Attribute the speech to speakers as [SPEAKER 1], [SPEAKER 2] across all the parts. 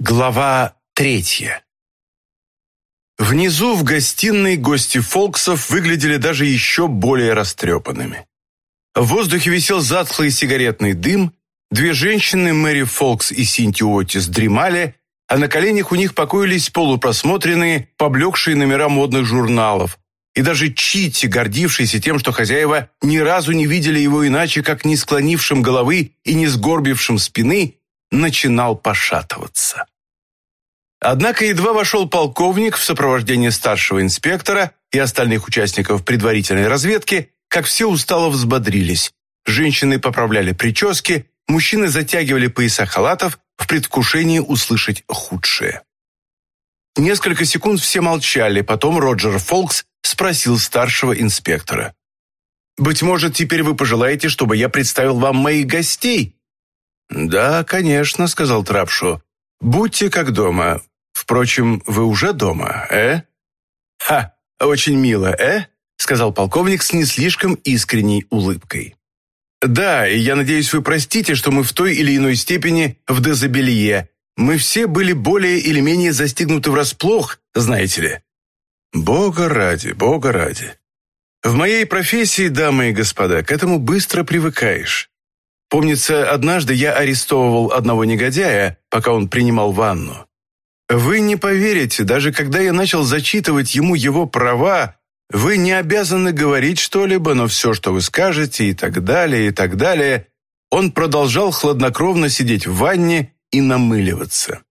[SPEAKER 1] Глава третья. Внизу в гостиной гости Фолксов выглядели даже еще более растрепанными. В воздухе висел затхлый сигаретный дым, две женщины, Мэри Фолкс и Синти Отис, дремали, а на коленях у них покоились полупросмотренные, поблекшие номера модных журналов, и даже Читти, гордившийся тем, что хозяева ни разу не видели его иначе, как не склонившим головы и не сгорбившим спины, начинал пошатываться. Однако едва вошел полковник в сопровождении старшего инспектора и остальных участников предварительной разведки, как все устало взбодрились. Женщины поправляли прически, мужчины затягивали пояса халатов в предвкушении услышать худшее. Несколько секунд все молчали, потом Роджер Фолкс спросил старшего инспектора. «Быть может, теперь вы пожелаете, чтобы я представил вам моих гостей?» «Да, конечно», — сказал Трапшо. «Будьте как дома. Впрочем, вы уже дома, э?» «Ха, очень мило, э?» — сказал полковник с не слишком искренней улыбкой. «Да, и я надеюсь, вы простите, что мы в той или иной степени в дезобелье. Мы все были более или менее застигнуты врасплох, знаете ли». «Бога ради, бога ради. В моей профессии, дамы и господа, к этому быстро привыкаешь. Помнится, однажды я арестовывал одного негодяя, пока он принимал ванну. Вы не поверите, даже когда я начал зачитывать ему его права, вы не обязаны говорить что-либо, но все, что вы скажете, и так далее, и так далее, он продолжал хладнокровно сидеть в ванне и намыливаться.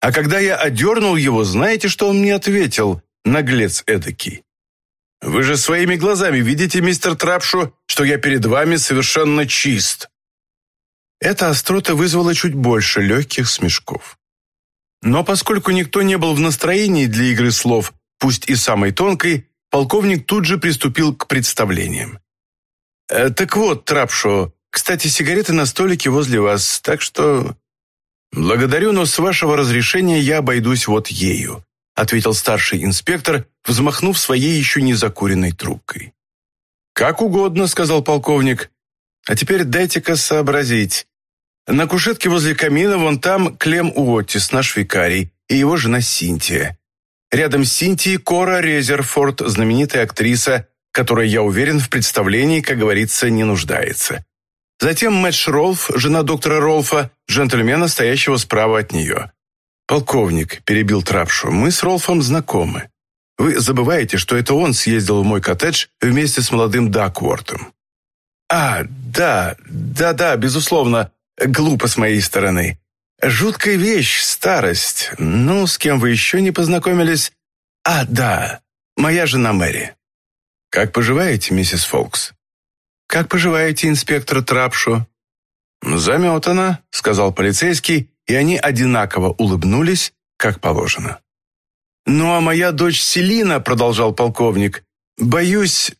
[SPEAKER 1] А когда я одернул его, знаете, что он мне ответил, наглец эдакий? Вы же своими глазами видите, мистер Трапшу, что я перед вами совершенно чист. Эта острота вызвала чуть больше легких смешков. Но поскольку никто не был в настроении для игры слов, пусть и самой тонкой, полковник тут же приступил к представлениям. «Э, «Так вот, Трапшо, кстати, сигареты на столике возле вас, так что...» «Благодарю, но с вашего разрешения я обойдусь вот ею», ответил старший инспектор, взмахнув своей еще не закуренной трубкой. «Как угодно», — сказал полковник. «А теперь дайте-ка сообразить. На кушетке возле камина вон там Клем Уоттис, наш викарий, и его жена Синтия. Рядом с Синтией Кора Резерфорд, знаменитая актриса, которая, я уверен, в представлении, как говорится, не нуждается. Затем Мэтч Ролф, жена доктора Ролфа, джентльмена, стоящего справа от нее. «Полковник», – перебил Трапшу, – «мы с Ролфом знакомы. Вы забываете, что это он съездил в мой коттедж вместе с молодым Даквортом». «А, да, да-да, безусловно, Глупо с моей стороны. Жуткая вещь, старость. Ну, с кем вы еще не познакомились? А, да, моя жена Мэри. Как поживаете, миссис Фолкс? Как поживаете, инспектор Трапшу? Заметано, сказал полицейский, и они одинаково улыбнулись, как положено. «Ну, а моя дочь Селина», — продолжал полковник, — «боюсь...»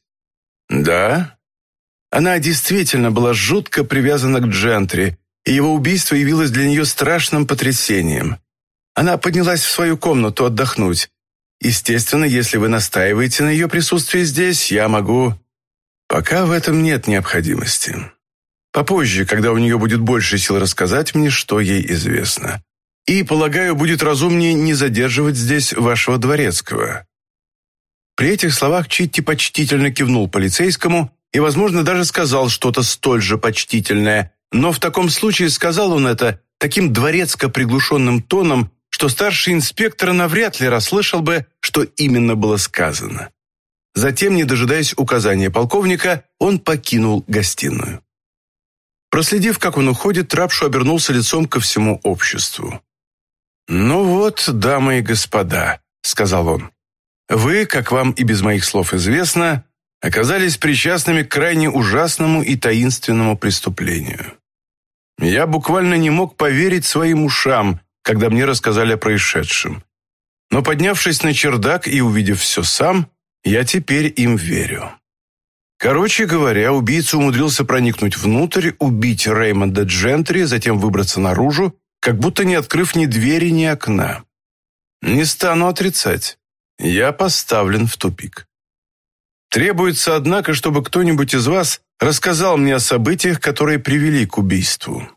[SPEAKER 1] «Да?» Она действительно была жутко привязана к Джентри, и его убийство явилось для нее страшным потрясением. Она поднялась в свою комнату отдохнуть. Естественно, если вы настаиваете на ее присутствии здесь, я могу... Пока в этом нет необходимости. Попозже, когда у нее будет больше сил рассказать мне, что ей известно. И, полагаю, будет разумнее не задерживать здесь вашего дворецкого». При этих словах Читти почтительно кивнул полицейскому и, возможно, даже сказал что-то столь же почтительное, но в таком случае сказал он это таким дворецко-приглушенным тоном, что старший инспектор навряд ли расслышал бы, что именно было сказано. Затем, не дожидаясь указания полковника, он покинул гостиную. Проследив, как он уходит, Трапшу обернулся лицом ко всему обществу. «Ну вот, дамы и господа», — сказал он, — «вы, как вам и без моих слов известно, оказались причастными к крайне ужасному и таинственному преступлению. Я буквально не мог поверить своим ушам, когда мне рассказали о происшедшем. Но поднявшись на чердак и увидев все сам, я теперь им верю. Короче говоря, убийца умудрился проникнуть внутрь, убить Реймонда Джентри, затем выбраться наружу, как будто не открыв ни двери, ни окна. Не стану отрицать. Я поставлен в тупик. Требуется, однако, чтобы кто-нибудь из вас рассказал мне о событиях, которые привели к убийству.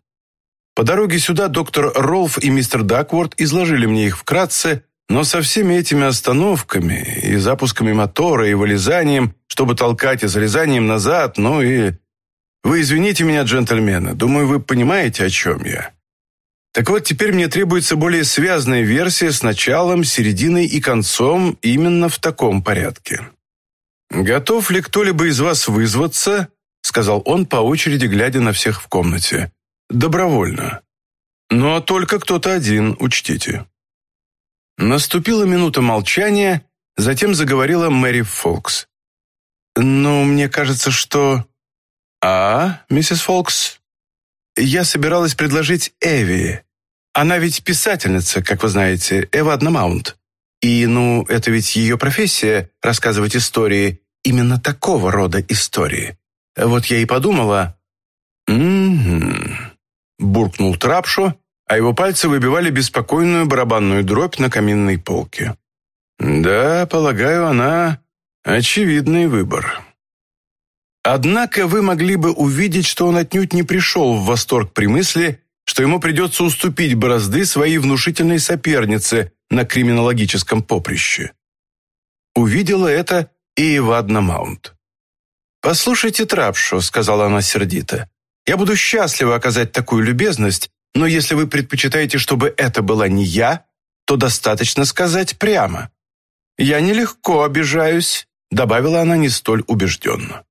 [SPEAKER 1] По дороге сюда доктор Ролф и мистер Дакворд изложили мне их вкратце, но со всеми этими остановками и запусками мотора, и вылезанием, чтобы толкать, и залезанием назад, ну и... Вы извините меня, джентльмены, думаю, вы понимаете, о чем я. Так вот, теперь мне требуется более связанная версия с началом, серединой и концом именно в таком порядке. «Готов ли кто-либо из вас вызваться?» сказал он по очереди, глядя на всех в комнате. «Добровольно. Но только кто-то один, учтите». Наступила минута молчания, затем заговорила Мэри Фолкс. «Ну, мне кажется, что...» «А, миссис Фолкс?» «Я собиралась предложить Эви. Она ведь писательница, как вы знаете, Эва Аднамаунт. И, ну, это ведь ее профессия – рассказывать истории, именно такого рода истории. Вот я и подумала...» Буркнул Трапшо, а его пальцы выбивали беспокойную барабанную дробь на каминной полке. «Да, полагаю, она очевидный выбор». Однако вы могли бы увидеть, что он отнюдь не пришел в восторг при мысли, что ему придется уступить борозды своей внушительной сопернице на криминологическом поприще. Увидела это и Ивадна Маунт. «Послушайте, Трапшо», — сказала она сердито, «я буду счастлива оказать такую любезность, но если вы предпочитаете, чтобы это была не я, то достаточно сказать прямо. Я нелегко обижаюсь», — добавила она не столь убежденно.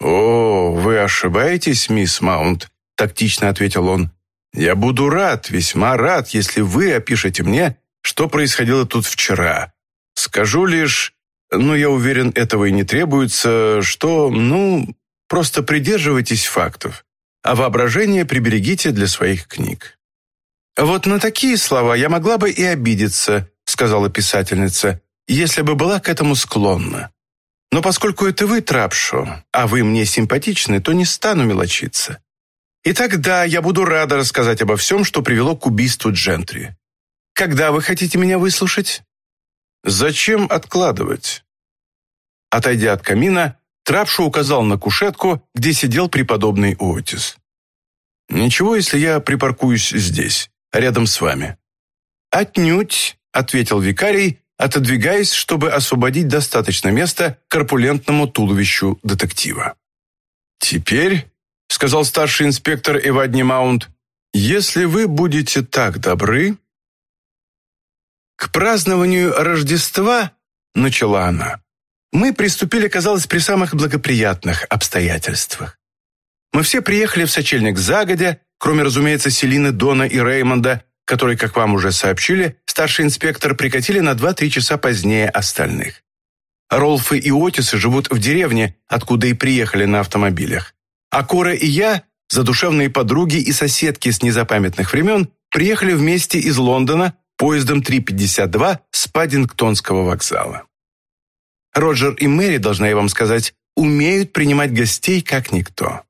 [SPEAKER 1] «О, вы ошибаетесь, мисс Маунт», — тактично ответил он. «Я буду рад, весьма рад, если вы опишете мне, что происходило тут вчера. Скажу лишь, но я уверен, этого и не требуется, что, ну, просто придерживайтесь фактов, а воображение приберегите для своих книг. «Вот на такие слова я могла бы и обидеться», сказала писательница, «если бы была к этому склонна. Но поскольку это вы, Трапшо, а вы мне симпатичны, то не стану мелочиться. И тогда я буду рада рассказать обо всем, что привело к убийству Джентри. Когда вы хотите меня выслушать?» Зачем откладывать? Отойдя от камина, Трапшу указал на кушетку, где сидел преподобный Оотис. «Ничего, если я припаркуюсь здесь, рядом с вами». «Отнюдь», — ответил викарий, отодвигаясь, чтобы освободить достаточно места корпулентному туловищу детектива. «Теперь», — сказал старший инспектор Эвадни Маунт, «если вы будете так добры...» «К празднованию Рождества», — начала она, «мы приступили, казалось, при самых благоприятных обстоятельствах. Мы все приехали в сочельник загодя, кроме, разумеется, Селины, Дона и Реймонда, которые, как вам уже сообщили, старший инспектор прикатили на 2-3 часа позднее остальных. Ролфы и Отисы живут в деревне, откуда и приехали на автомобилях. А Кора и я, задушевные подруги и соседки с незапамятных времен, приехали вместе из Лондона поездом 352 с Паддингтонского вокзала. Роджер и Мэри, должна я вам сказать, умеют принимать гостей как никто.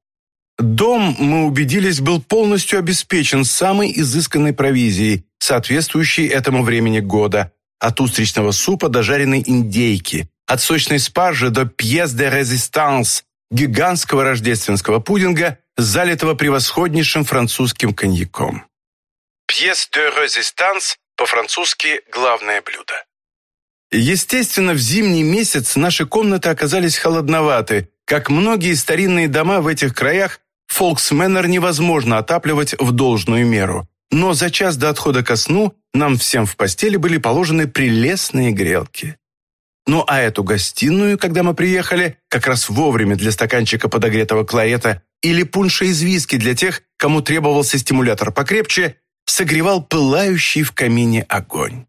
[SPEAKER 1] Дом, мы убедились, был полностью обеспечен самой изысканной провизией, соответствующей этому времени года, от устричного супа до жареной индейки, от сочной спаржи до пьес де резистанс, гигантского рождественского пудинга, залитого превосходнейшим французским коньяком. Пьес де резистанс по-французски «главное блюдо». Естественно, в зимний месяц наши комнаты оказались холодноваты. Как многие старинные дома в этих краях, Фолксменнер невозможно отапливать в должную меру. Но за час до отхода ко сну нам всем в постели были положены прелестные грелки. Ну а эту гостиную, когда мы приехали, как раз вовремя для стаканчика подогретого кларета или пунша из виски для тех, кому требовался стимулятор покрепче, согревал пылающий в камине огонь.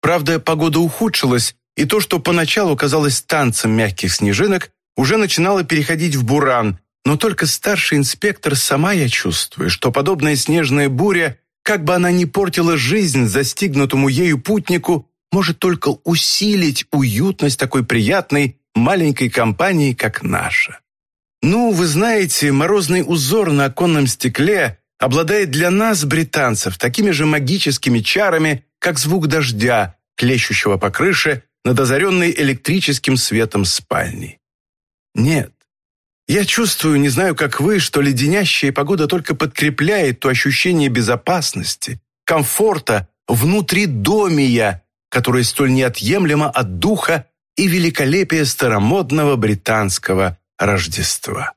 [SPEAKER 1] Правда, погода ухудшилась, и то, что поначалу казалось танцем мягких снежинок, уже начинало переходить в буран, но только старший инспектор сама я чувствую, что подобная снежная буря, как бы она ни портила жизнь застигнутому ею путнику, может только усилить уютность такой приятной маленькой компании, как наша. Ну, вы знаете, морозный узор на оконном стекле обладает для нас, британцев, такими же магическими чарами, как звук дождя, клещущего по крыше над озаренной электрическим светом спальни. Нет, Я чувствую, не знаю, как вы, что леденящая погода только подкрепляет то ощущение безопасности, комфорта внутри домия, которое столь неотъемлемо от духа и великолепия старомодного британского Рождества.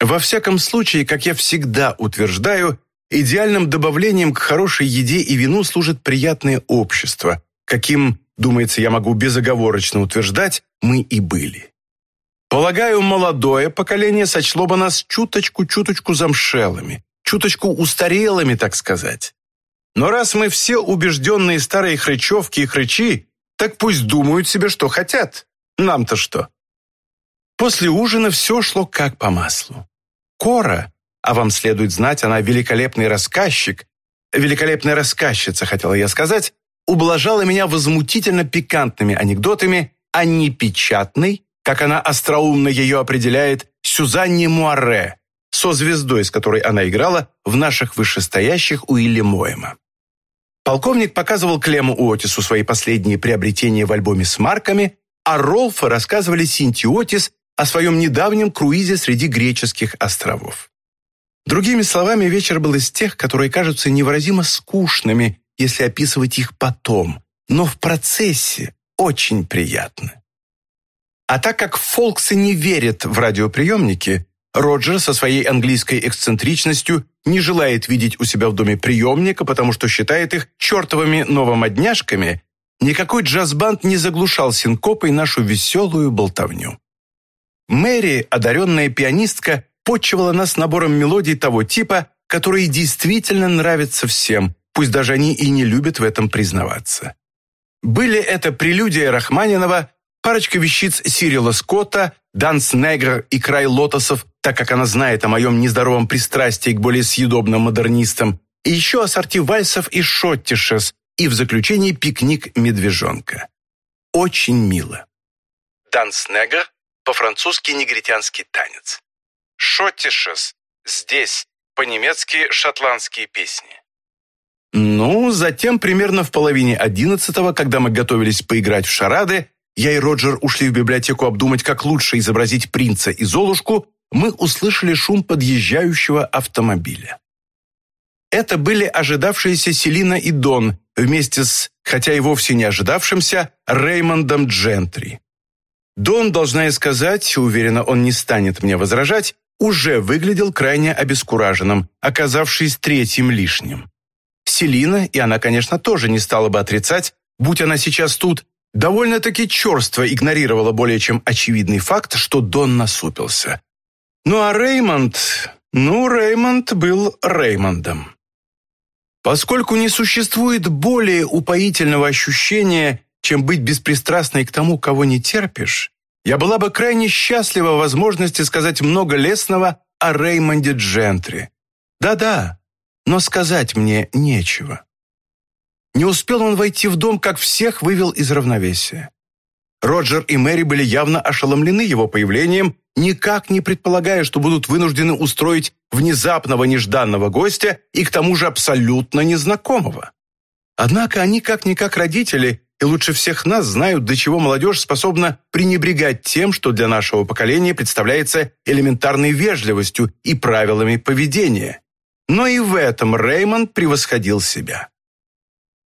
[SPEAKER 1] Во всяком случае, как я всегда утверждаю, идеальным добавлением к хорошей еде и вину служит приятное общество, каким, думается, я могу безоговорочно утверждать, мы и были. Полагаю, молодое поколение сочло бы нас чуточку-чуточку замшелыми, чуточку устарелыми, так сказать. Но раз мы все убежденные старые хрычевки и хрычи, так пусть думают себе, что хотят. Нам-то что? После ужина все шло как по маслу. Кора, а вам следует знать, она великолепный рассказчик, великолепная рассказчица, хотела я сказать, ублажала меня возмутительно пикантными анекдотами о непечатной, как она остроумно ее определяет, Сюзанне Муарре, со звездой, с которой она играла в наших вышестоящих Уилли Моэма. Полковник показывал Клему Уотису свои последние приобретения в альбоме с марками, а Ролфа рассказывали Синти Отис о своем недавнем круизе среди греческих островов. Другими словами, вечер был из тех, которые кажутся невыразимо скучными, если описывать их потом, но в процессе очень приятны. А так как Фолксы не верят в радиоприемники, Роджер со своей английской эксцентричностью не желает видеть у себя в доме приемника, потому что считает их чертовыми новомодняшками, никакой джаз-банд не заглушал синкопой нашу веселую болтовню. Мэри, одаренная пианистка, почивала нас набором мелодий того типа, которые действительно нравятся всем, пусть даже они и не любят в этом признаваться. Были это прелюдия Рахманинова парочка вещиц Сирила Скотта, Данс Негр и Край лотосов, так как она знает о моем нездоровом пристрастии к более съедобным модернистам, и еще ассорти вальсов и шоттишес, и в заключении пикник медвежонка. Очень мило. Данс Негр по-французски негритянский танец. Шоттишес здесь, по-немецки шотландские песни. Ну, затем примерно в половине одиннадцатого, когда мы готовились поиграть в шарады, я и Роджер ушли в библиотеку обдумать, как лучше изобразить принца и Золушку, мы услышали шум подъезжающего автомобиля. Это были ожидавшиеся Селина и Дон вместе с, хотя и вовсе не ожидавшимся, Реймондом Джентри. Дон, должна я сказать, уверена, он не станет мне возражать, уже выглядел крайне обескураженным, оказавшись третьим лишним. Селина, и она, конечно, тоже не стала бы отрицать, будь она сейчас тут, довольно-таки черство игнорировала более чем очевидный факт, что Дон насупился. Ну а Реймонд... Ну, Реймонд был Реймондом. Поскольку не существует более упоительного ощущения, чем быть беспристрастной к тому, кого не терпишь, я была бы крайне счастлива возможности сказать много лестного о Реймонде Джентри. Да-да, но сказать мне нечего. Не успел он войти в дом, как всех вывел из равновесия. Роджер и Мэри были явно ошеломлены его появлением, никак не предполагая, что будут вынуждены устроить внезапного нежданного гостя и к тому же абсолютно незнакомого. Однако они как-никак родители и лучше всех нас знают, до чего молодежь способна пренебрегать тем, что для нашего поколения представляется элементарной вежливостью и правилами поведения. Но и в этом Реймонд превосходил себя.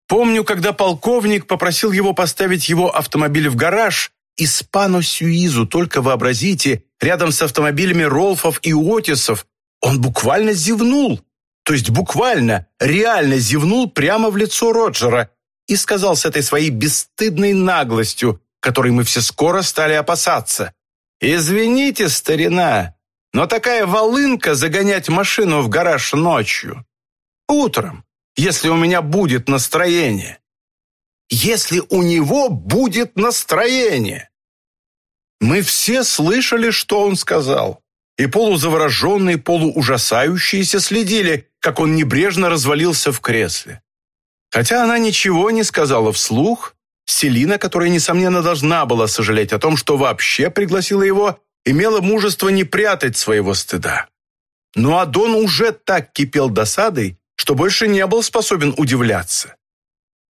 [SPEAKER 1] Помню, когда полковник попросил его поставить его автомобиль в гараж, Испано Сюизу, только вообразите, рядом с автомобилями Ролфов и Уотисов, он буквально зевнул. То есть буквально, реально зевнул прямо в лицо Роджера и сказал с этой своей бесстыдной наглостью, которой мы все скоро стали опасаться. «Извините, старина, но такая волынка загонять машину в гараж ночью. Утром, если у меня будет настроение. Если у него будет настроение. Мы все слышали, что он сказал, и полузавороженные, полуужасающиеся следили, как он небрежно развалился в кресле. Хотя она ничего не сказала вслух, Селина, которая, несомненно, должна была сожалеть о том, что вообще пригласила его, имела мужество не прятать своего стыда. Но Адон уже так кипел досадой, что больше не был способен удивляться.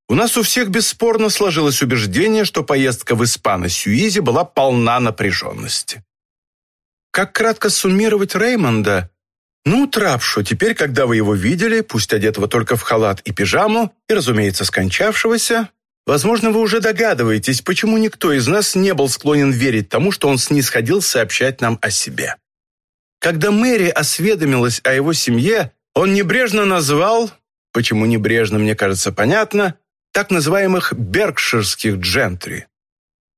[SPEAKER 1] У нас у всех бесспорно сложилось убеждение, что поездка в Испано-Сюизе была полна напряженности. Как кратко суммировать Реймонда? Ну, Трапшу, теперь, когда вы его видели, пусть одетого только в халат и пижаму, и, разумеется, скончавшегося, возможно, вы уже догадываетесь, почему никто из нас не был склонен верить тому, что он снисходил сообщать нам о себе. Когда Мэри осведомилась о его семье, он небрежно назвал, почему небрежно, мне кажется, понятно, так называемых беркширских джентри.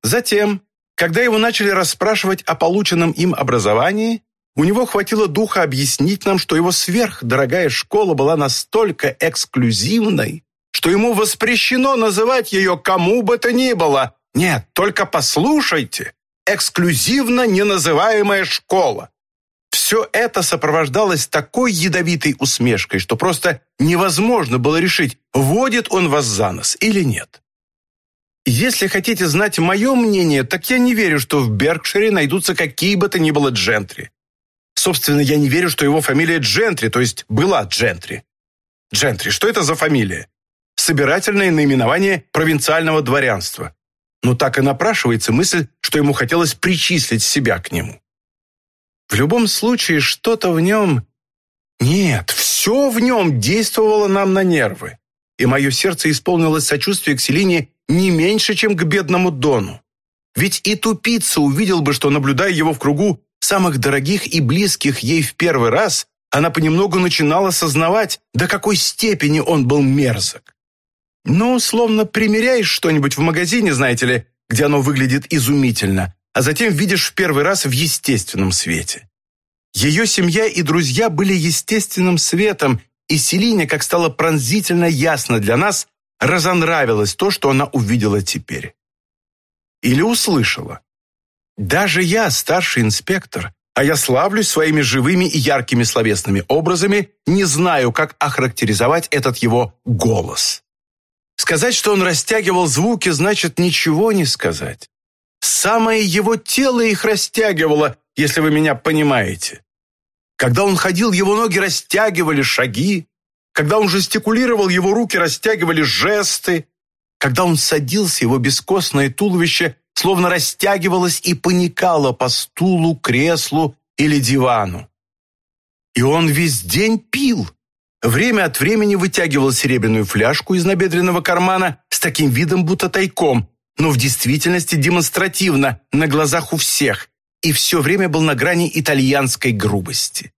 [SPEAKER 1] Затем, когда его начали расспрашивать о полученном им образовании, у него хватило духа объяснить нам, что его сверхдорогая школа была настолько эксклюзивной, что ему воспрещено называть ее кому бы то ни было. Нет, только послушайте, эксклюзивно неназываемая школа. Все это сопровождалось такой ядовитой усмешкой, что просто невозможно было решить, водит он вас за нос или нет. Если хотите знать мое мнение, так я не верю, что в Беркшире найдутся какие бы то ни было джентри. Собственно, я не верю, что его фамилия Джентри, то есть была Джентри. Джентри, что это за фамилия? Собирательное наименование провинциального дворянства. Но так и напрашивается мысль, что ему хотелось причислить себя к нему. В любом случае, что-то в нем... Нет, все в нем действовало нам на нервы. И мое сердце исполнилось сочувствие к Селине не меньше, чем к бедному Дону. Ведь и тупица увидел бы, что, наблюдая его в кругу самых дорогих и близких ей в первый раз, она понемногу начинала сознавать, до какой степени он был мерзок. Ну, словно примеряешь что-нибудь в магазине, знаете ли, где оно выглядит изумительно, а затем видишь в первый раз в естественном свете. Ее семья и друзья были естественным светом, и Селине, как стало пронзительно ясно для нас, разонравилось то, что она увидела теперь. Или услышала. Даже я, старший инспектор, а я славлюсь своими живыми и яркими словесными образами, не знаю, как охарактеризовать этот его голос. Сказать, что он растягивал звуки, значит ничего не сказать. Самое его тело их растягивало, если вы меня понимаете. Когда он ходил, его ноги растягивали шаги. Когда он жестикулировал, его руки растягивали жесты. Когда он садился, его бескостное туловище словно растягивалось и паникало по стулу, креслу или дивану. И он весь день пил. Время от времени вытягивал серебряную фляжку из набедренного кармана с таким видом, будто тайком, но в действительности демонстративно, на глазах у всех, и все время был на грани итальянской грубости.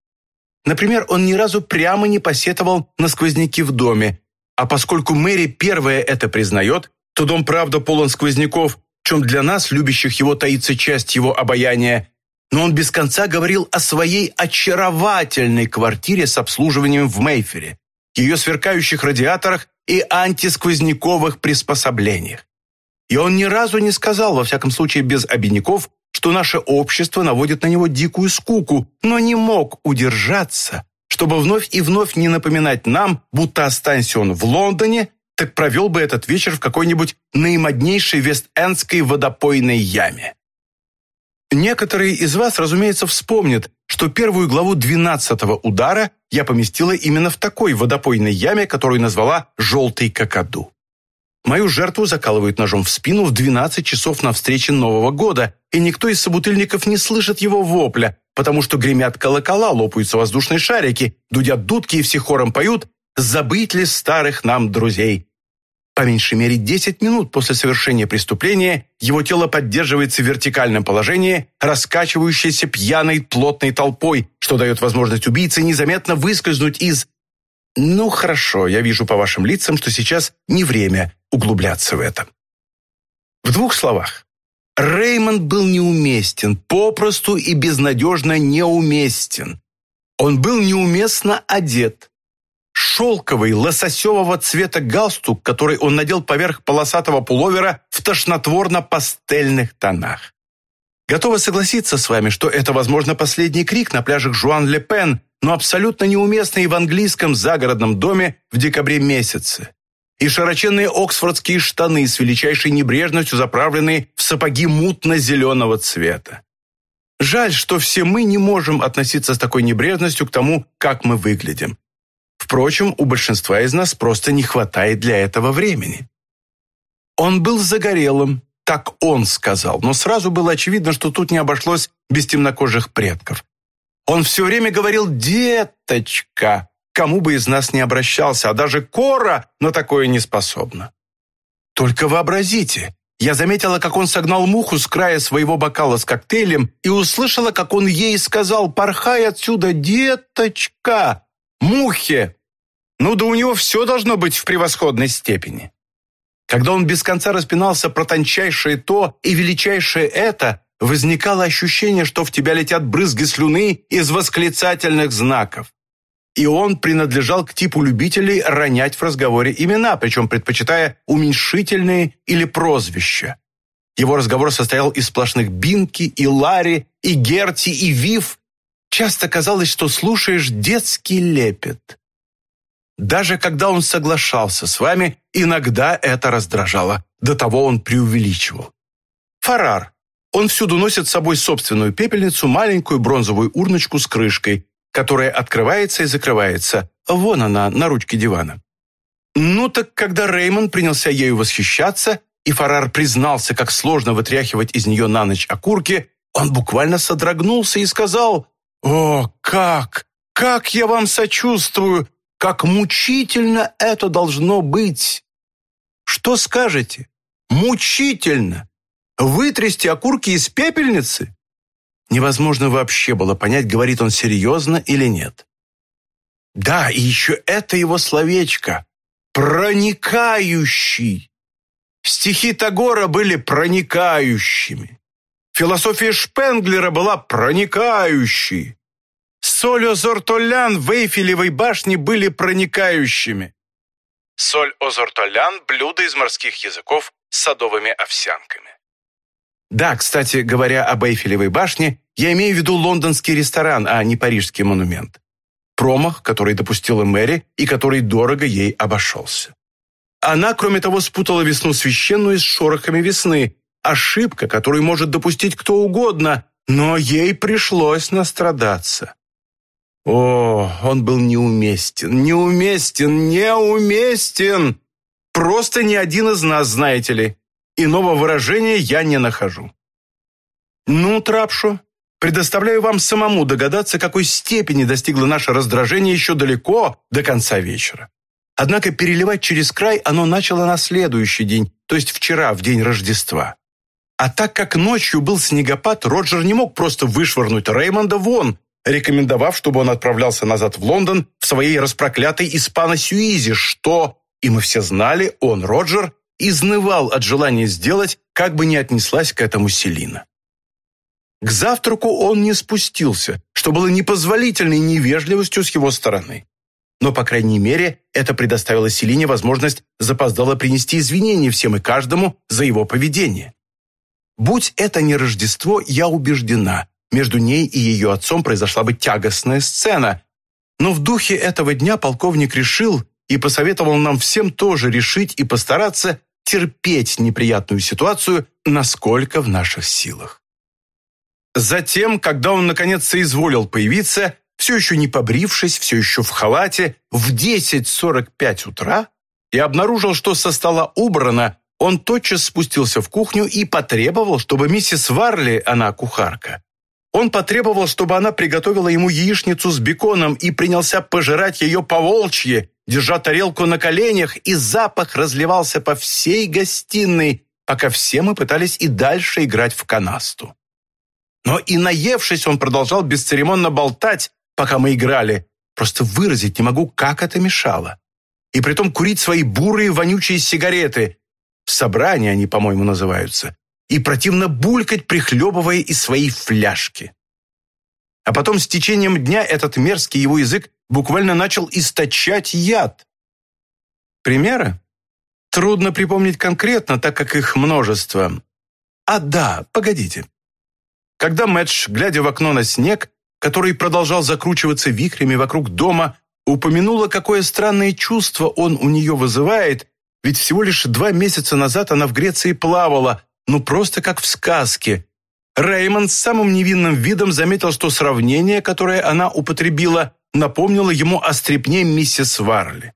[SPEAKER 1] Например, он ни разу прямо не посетовал на сквозняки в доме, а поскольку Мэри первая это признает, то дом правда полон сквозняков, чем для нас, любящих его, таится часть его обаяния, но он без конца говорил о своей очаровательной квартире с обслуживанием в Мейфере, ее сверкающих радиаторах и антисквозняковых приспособлениях. И он ни разу не сказал, во всяком случае без обиняков, что наше общество наводит на него дикую скуку, но не мог удержаться, чтобы вновь и вновь не напоминать нам, будто останься он в Лондоне, так провел бы этот вечер в какой-нибудь наимоднейшей вест-эндской водопойной яме. Некоторые из вас, разумеется, вспомнят, что первую главу двенадцатого удара я поместила именно в такой водопойной яме, которую назвала «желтый какаду». Мою жертву закалывают ножом в спину в 12 часов на встрече Нового года, и никто из собутыльников не слышит его вопля, потому что гремят колокола, лопаются воздушные шарики, дудят дудки и все хором поют «Забыть ли старых нам друзей?» По меньшей мере 10 минут после совершения преступления его тело поддерживается в вертикальном положении, раскачивающейся пьяной плотной толпой, что дает возможность убийце незаметно выскользнуть из ну, хорошо, я вижу по вашим лицам, что сейчас не время углубляться в это. В двух словах. Реймонд был неуместен, попросту и безнадежно неуместен. Он был неуместно одет. Шелковый, лососевого цвета галстук, который он надел поверх полосатого пуловера в тошнотворно-пастельных тонах. Готова согласиться с вами, что это, возможно, последний крик на пляжах Жуан-Ле-Пен, но абсолютно неуместный в английском загородном доме в декабре месяце. И широченные оксфордские штаны с величайшей небрежностью заправленные в сапоги мутно-зеленого цвета. Жаль, что все мы не можем относиться с такой небрежностью к тому, как мы выглядим. Впрочем, у большинства из нас просто не хватает для этого времени. Он был загорелым, так он сказал, но сразу было очевидно, что тут не обошлось без темнокожих предков. Он все время говорил «деточка», кому бы из нас не обращался, а даже Кора на такое не способна. Только вообразите, я заметила, как он согнал муху с края своего бокала с коктейлем и услышала, как он ей сказал «Порхай отсюда, деточка!» Мухе! Ну да у него все должно быть в превосходной степени. Когда он без конца распинался про тончайшее то и величайшее это, возникало ощущение, что в тебя летят брызги слюны из восклицательных знаков. И он принадлежал к типу любителей ронять в разговоре имена, причем предпочитая уменьшительные или прозвища. Его разговор состоял из сплошных Бинки, и Ларри, и Герти, и Вив. Часто казалось, что слушаешь детский лепет. Даже когда он соглашался с вами, иногда это раздражало. До того он преувеличивал. Фарар. Он всюду носит с собой собственную пепельницу, маленькую бронзовую урночку с крышкой, которая открывается и закрывается. Вон она, на ручке дивана. Ну так, когда Реймон принялся ею восхищаться, и Фарар признался, как сложно вытряхивать из нее на ночь окурки, он буквально содрогнулся и сказал, «О, как! Как я вам сочувствую! Как мучительно это должно быть!» «Что скажете? Мучительно! Вытрясти окурки из пепельницы?» Невозможно вообще было понять, говорит он серьезно или нет. Да, и еще это его словечко. Проникающий. Стихи Тагора были проникающими. Философия Шпенглера была проникающей. Соль Озортолян в Эйфелевой башне были проникающими. Соль Озортолян – блюдо из морских языков с садовыми овсянками. Да, кстати, говоря об Эйфелевой башне, я имею в виду лондонский ресторан, а не парижский монумент. Промах, который допустила Мэри и который дорого ей обошелся. Она, кроме того, спутала весну священную с шорохами весны. Ошибка, которую может допустить кто угодно, но ей пришлось настрадаться. О, он был неуместен, неуместен, неуместен! Просто ни один из нас, знаете ли. Иного выражения я не нахожу. Ну, Трапшу, предоставляю вам самому догадаться, какой степени достигло наше раздражение еще далеко до конца вечера. Однако переливать через край оно начало на следующий день, то есть вчера, в день Рождества. А так как ночью был снегопад, Роджер не мог просто вышвырнуть Реймонда вон, рекомендовав, чтобы он отправлялся назад в Лондон в своей распроклятой испано-сюизе, что, и мы все знали, он, Роджер, изнывал от желания сделать, как бы ни отнеслась к этому Селина. К завтраку он не спустился, что было непозволительной невежливостью с его стороны. Но, по крайней мере, это предоставило Селине возможность запоздало принести извинения всем и каждому за его поведение. Будь это не Рождество, я убеждена, между ней и ее отцом произошла бы тягостная сцена. Но в духе этого дня полковник решил и посоветовал нам всем тоже решить и постараться терпеть неприятную ситуацию, насколько в наших силах. Затем, когда он наконец соизволил появиться, все еще не побрившись, все еще в халате, в 10.45 утра, и обнаружил, что со стола убрано, он тотчас спустился в кухню и потребовал, чтобы миссис Варли, она кухарка, он потребовал, чтобы она приготовила ему яичницу с беконом и принялся пожирать ее по волчьи, держа тарелку на коленях, и запах разливался по всей гостиной, пока все мы пытались и дальше играть в канасту. Но и наевшись, он продолжал бесцеремонно болтать, пока мы играли. Просто выразить не могу, как это мешало. И притом курить свои бурые вонючие сигареты. В собрании они, по-моему, называются. И противно булькать, прихлебывая из своей фляжки. А потом с течением дня этот мерзкий его язык буквально начал источать яд. Примеры? Трудно припомнить конкретно, так как их множество. А да, погодите. Когда Мэтч, глядя в окно на снег, который продолжал закручиваться вихрями вокруг дома, упомянула, какое странное чувство он у нее вызывает, ведь всего лишь два месяца назад она в Греции плавала, ну просто как в сказке, Реймонд с самым невинным видом заметил, что сравнение, которое она употребила, напомнило ему о стрепне миссис Варли.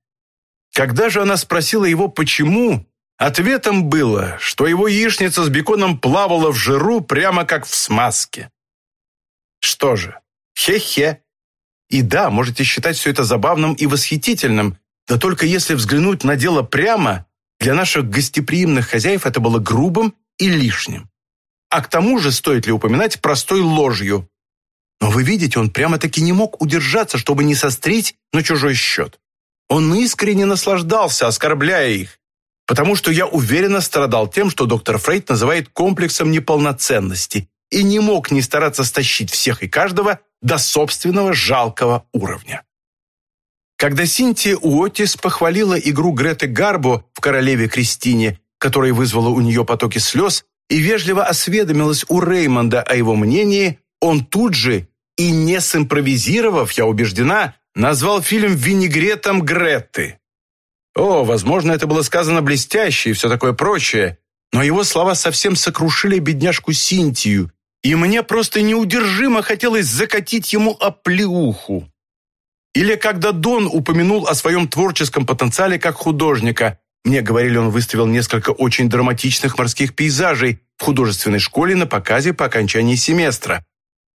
[SPEAKER 1] Когда же она спросила его, почему, Ответом было, что его яичница с беконом плавала в жиру прямо как в смазке. Что же, хе-хе. И да, можете считать все это забавным и восхитительным, да только если взглянуть на дело прямо, для наших гостеприимных хозяев это было грубым и лишним. А к тому же стоит ли упоминать простой ложью. Но вы видите, он прямо-таки не мог удержаться, чтобы не сострить на чужой счет. Он искренне наслаждался, оскорбляя их, потому что я уверенно страдал тем, что доктор Фрейд называет комплексом неполноценности и не мог не стараться стащить всех и каждого до собственного жалкого уровня. Когда Синтия Уотис похвалила игру Греты Гарбо в «Королеве Кристине», которая вызвала у нее потоки слез, и вежливо осведомилась у Реймонда о его мнении, он тут же, и не симпровизировав, я убеждена, назвал фильм «Винегретом Греты». О, возможно, это было сказано блестяще и все такое прочее, но его слова совсем сокрушили бедняжку Синтию, и мне просто неудержимо хотелось закатить ему оплеуху. Или когда Дон упомянул о своем творческом потенциале как художника. Мне говорили, он выставил несколько очень драматичных морских пейзажей в художественной школе на показе по окончании семестра.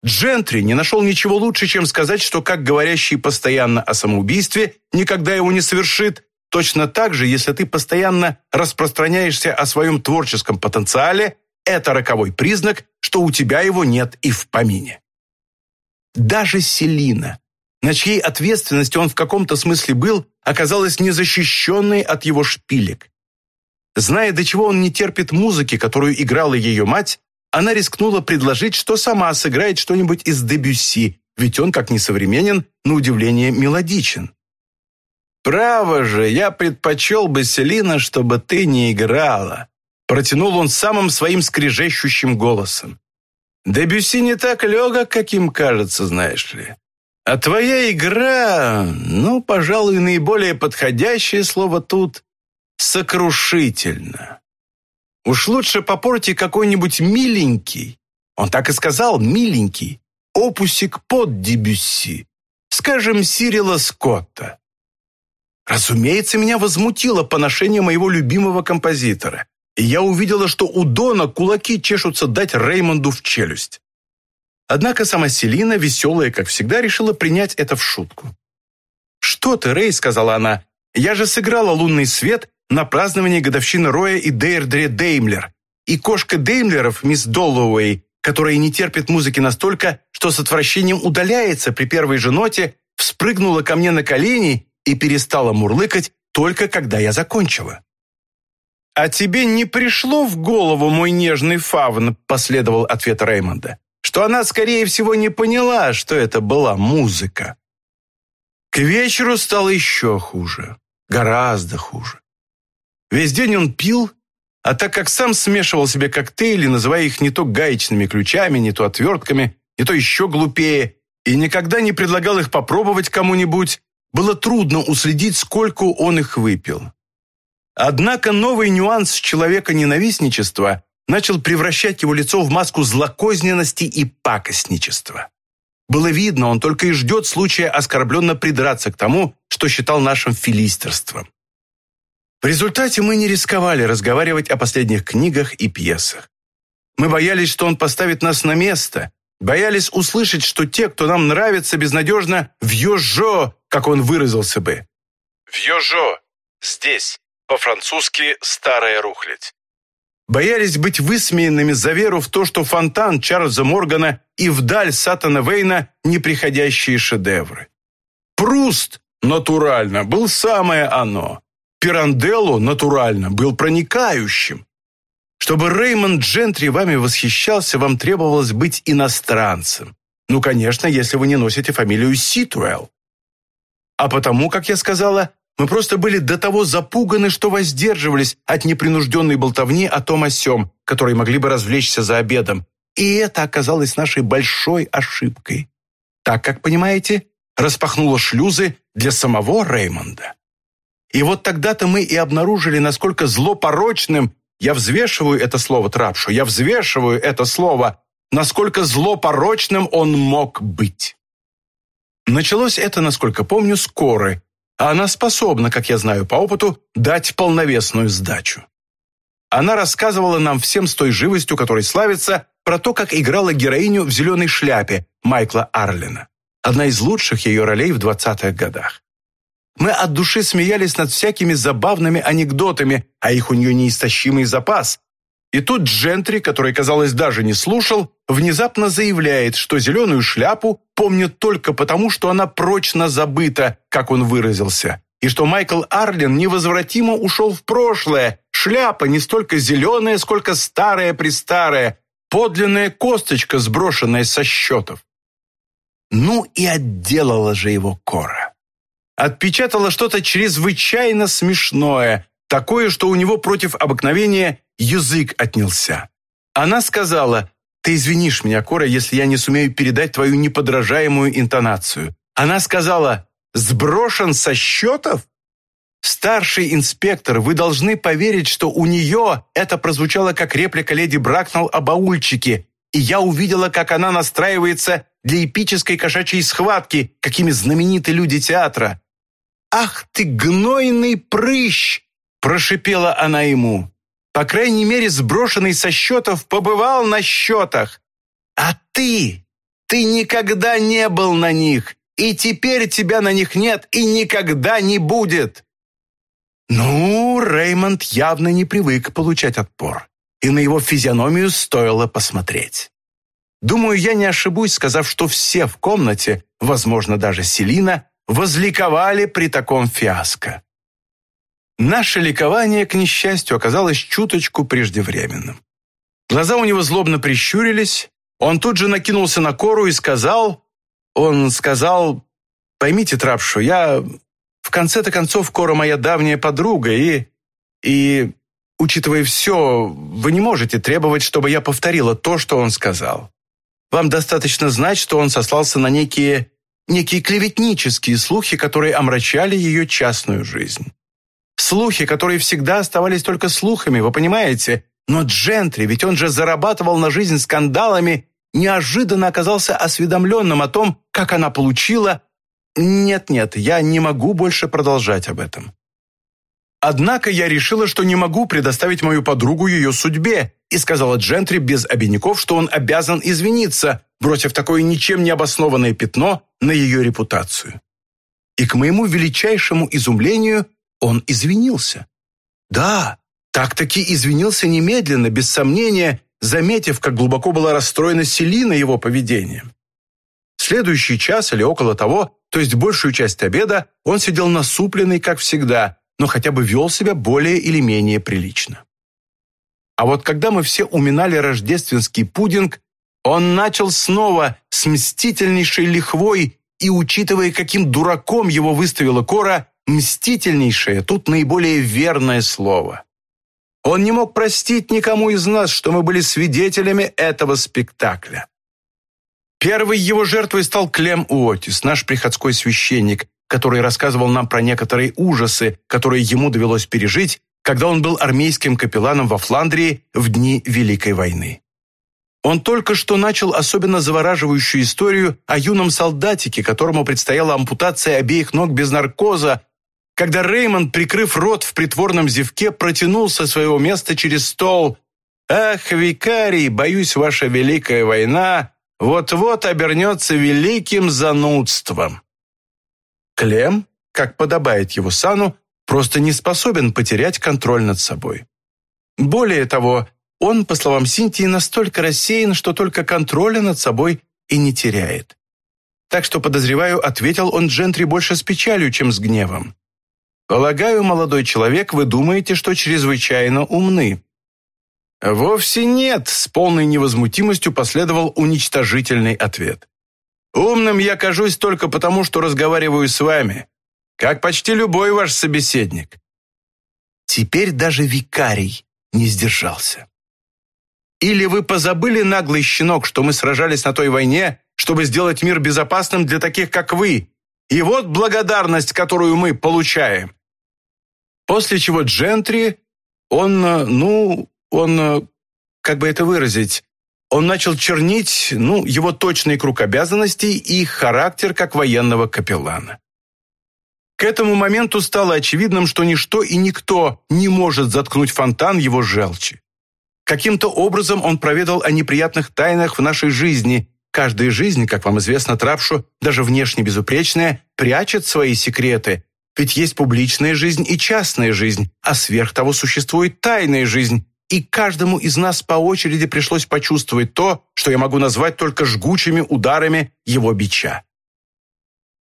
[SPEAKER 1] Джентри не нашел ничего лучше, чем сказать, что как говорящий постоянно о самоубийстве никогда его не совершит, точно так же, если ты постоянно распространяешься о своем творческом потенциале, это роковой признак, что у тебя его нет и в помине. Даже Селина, на чьей ответственности он в каком-то смысле был, оказалась незащищенной от его шпилек. Зная, до чего он не терпит музыки, которую играла ее мать, она рискнула предложить, что сама сыграет что-нибудь из Дебюсси, ведь он, как несовременен, на удивление мелодичен. «Право же, я предпочел бы, Селина, чтобы ты не играла», протянул он самым своим скрежещущим голосом. «Дебюсси не так легок, каким кажется, знаешь ли. А твоя игра, ну, пожалуй, наиболее подходящее слово тут — сокрушительно. Уж лучше попорти какой-нибудь миленький, он так и сказал, миленький, опусик под Дебюсси, скажем, Сирила Скотта. Разумеется, меня возмутило поношение моего любимого композитора, и я увидела, что у Дона кулаки чешутся дать Реймонду в челюсть. Однако сама Селина, веселая, как всегда, решила принять это в шутку. «Что ты, Рэй?» — сказала она. «Я же сыграла «Лунный свет» на праздновании годовщины Роя и Дейрдре Деймлер. И кошка Деймлеров, мисс Доллоуэй, которая не терпит музыки настолько, что с отвращением удаляется при первой же ноте, вспрыгнула ко мне на колени и перестала мурлыкать только когда я закончила. «А тебе не пришло в голову, мой нежный фавн?» – последовал ответ Реймонда что она, скорее всего, не поняла, что это была музыка. К вечеру стало еще хуже, гораздо хуже. Весь день он пил, а так как сам смешивал себе коктейли, называя их не то гаечными ключами, не то отвертками, не то еще глупее, и никогда не предлагал их попробовать кому-нибудь, было трудно уследить, сколько он их выпил. Однако новый нюанс человека-ненавистничества начал превращать его лицо в маску злокозненности и пакостничества. Было видно, он только и ждет случая оскорбленно придраться к тому, что считал нашим филистерством. В результате мы не рисковали разговаривать о последних книгах и пьесах. Мы боялись, что он поставит нас на место, боялись услышать, что те, кто нам нравится, безнадежно «вьежо», как он выразился бы. «Вьежо» здесь, по-французски «старая рухлядь» боялись быть высмеянными за веру в то, что фонтан Чарльза Моргана и вдаль Сатана Вейна – неприходящие шедевры. Пруст, натурально, был самое оно. Пиранделло, натурально, был проникающим. Чтобы Реймонд Джентри вами восхищался, вам требовалось быть иностранцем. Ну, конечно, если вы не носите фамилию Ситуэлл. А потому, как я сказала, мы просто были до того запуганы, что воздерживались от непринужденной болтовни о том о сём, которые могли бы развлечься за обедом. И это оказалось нашей большой ошибкой. Так, как понимаете, распахнуло шлюзы для самого Реймонда. И вот тогда-то мы и обнаружили, насколько злопорочным, я взвешиваю это слово Трапшу, я взвешиваю это слово, насколько злопорочным он мог быть. Началось это, насколько помню, с Коры, она способна, как я знаю по опыту, дать полновесную сдачу. она рассказывала нам всем с той живостью, которой славится, про то, как играла героиню в «Зеленой шляпе» Майкла Арлина. Одна из лучших ее ролей в 20-х годах. Мы от души смеялись над всякими забавными анекдотами, а их у нее неистощимый запас. И тут Джентри, который, казалось, даже не слушал, внезапно заявляет, что зеленую шляпу помнит только потому, что она прочно забыта, как он выразился, и что Майкл Арлин невозвратимо ушел в прошлое. Шляпа не столько зеленая, сколько старая-престарая, подлинная косточка, сброшенная со счетов. Ну и отделала же его Кора. Отпечатала что-то чрезвычайно смешное, такое, что у него против обыкновения язык отнялся. Она сказала, «Ты извинишь меня, Кора, если я не сумею передать твою неподражаемую интонацию». Она сказала, «Сброшен со счетов?» «Старший инспектор, вы должны поверить, что у нее это прозвучало как реплика леди Бракнелл о баульчике, и я увидела, как она настраивается для эпической кошачьей схватки, какими знамениты люди театра. «Ах ты, гнойный прыщ!» – прошипела она ему. По крайней мере, сброшенный со счетов побывал на счетах. А ты, ты никогда не был на них, и теперь тебя на них нет и никогда не будет. Ну, Реймонд явно не привык получать отпор, и на его физиономию стоило посмотреть. Думаю, я не ошибусь, сказав, что все в комнате, возможно, даже Селина, возликовали при таком фиаско. Наше ликование, к несчастью, оказалось чуточку преждевременным. Глаза у него злобно прищурились, он тут же накинулся на Кору и сказал... Он сказал... Поймите, Трапшу, я... В конце-то концов, Кора моя давняя подруга, и... И, учитывая все, вы не можете требовать, чтобы я повторила то, что он сказал. Вам достаточно знать, что он сослался на некие... некие клеветнические слухи, которые омрачали ее частную жизнь. Слухи, которые всегда оставались только слухами, вы понимаете? Но Джентри, ведь он же зарабатывал на жизнь скандалами, неожиданно оказался осведомленным о том, как она получила... Нет-нет, я не могу больше продолжать об этом. Однако я решила, что не могу предоставить мою подругу ее судьбе, и сказала Джентри без обиняков, что он обязан извиниться, бросив такое ничем не обоснованное пятно на ее репутацию. И к моему величайшему изумлению он извинился. Да, так-таки извинился немедленно, без сомнения, заметив, как глубоко была расстроена Селина его поведением. Следующий час или около того, то есть большую часть обеда, он сидел насупленный, как всегда, но хотя бы вел себя более или менее прилично. А вот когда мы все уминали рождественский пудинг, он начал снова с мстительнейшей лихвой и, учитывая, каким дураком его выставила Кора, Мстительнейшее тут наиболее верное слово. Он не мог простить никому из нас, что мы были свидетелями этого спектакля. Первой его жертвой стал Клем Уотис, наш приходской священник, который рассказывал нам про некоторые ужасы, которые ему довелось пережить, когда он был армейским капелланом во Фландрии в дни Великой войны. Он только что начал особенно завораживающую историю о юном солдатике, которому предстояла ампутация обеих ног без наркоза, когда Реймонд, прикрыв рот в притворном зевке, протянул со своего места через стол. «Ах, викарий, боюсь, ваша великая война вот-вот обернется великим занудством». Клем, как подобает его сану, просто не способен потерять контроль над собой. Более того, он, по словам Синтии, настолько рассеян, что только контроля над собой и не теряет. Так что, подозреваю, ответил он Джентри больше с печалью, чем с гневом. Полагаю, молодой человек, вы думаете, что чрезвычайно умны. Вовсе нет, с полной невозмутимостью последовал уничтожительный ответ. Умным я кажусь только потому, что разговариваю с вами, как почти любой ваш собеседник. Теперь даже викарий не сдержался. Или вы позабыли, наглый щенок, что мы сражались на той войне, чтобы сделать мир безопасным для таких, как вы, и вот благодарность, которую мы получаем. После чего Джентри, он, э, ну, он, э, как бы это выразить, он начал чернить, ну, его точный круг обязанностей и характер как военного капеллана. К этому моменту стало очевидным, что ничто и никто не может заткнуть фонтан его желчи. Каким-то образом он проведал о неприятных тайнах в нашей жизни. Каждая жизнь, как вам известно, Трапшу, даже внешне безупречная, прячет свои секреты. Ведь есть публичная жизнь и частная жизнь, а сверх того существует тайная жизнь. И каждому из нас по очереди пришлось почувствовать то, что я могу назвать только жгучими ударами его бича.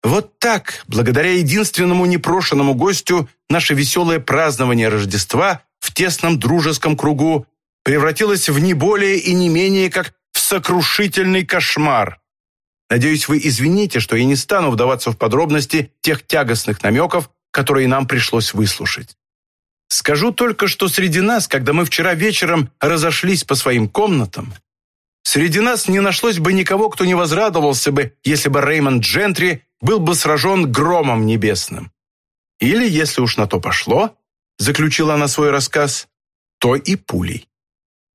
[SPEAKER 1] Вот так, благодаря единственному непрошенному гостю, наше веселое празднование Рождества в тесном дружеском кругу превратилось в не более и не менее как в сокрушительный кошмар. Надеюсь, вы извините, что я не стану вдаваться в подробности тех тягостных намеков, которые нам пришлось выслушать. Скажу только, что среди нас, когда мы вчера вечером разошлись по своим комнатам, среди нас не нашлось бы никого, кто не возрадовался бы, если бы Реймонд Джентри был бы сражен громом небесным. Или, если уж на то пошло, заключила она свой рассказ, то и пулей.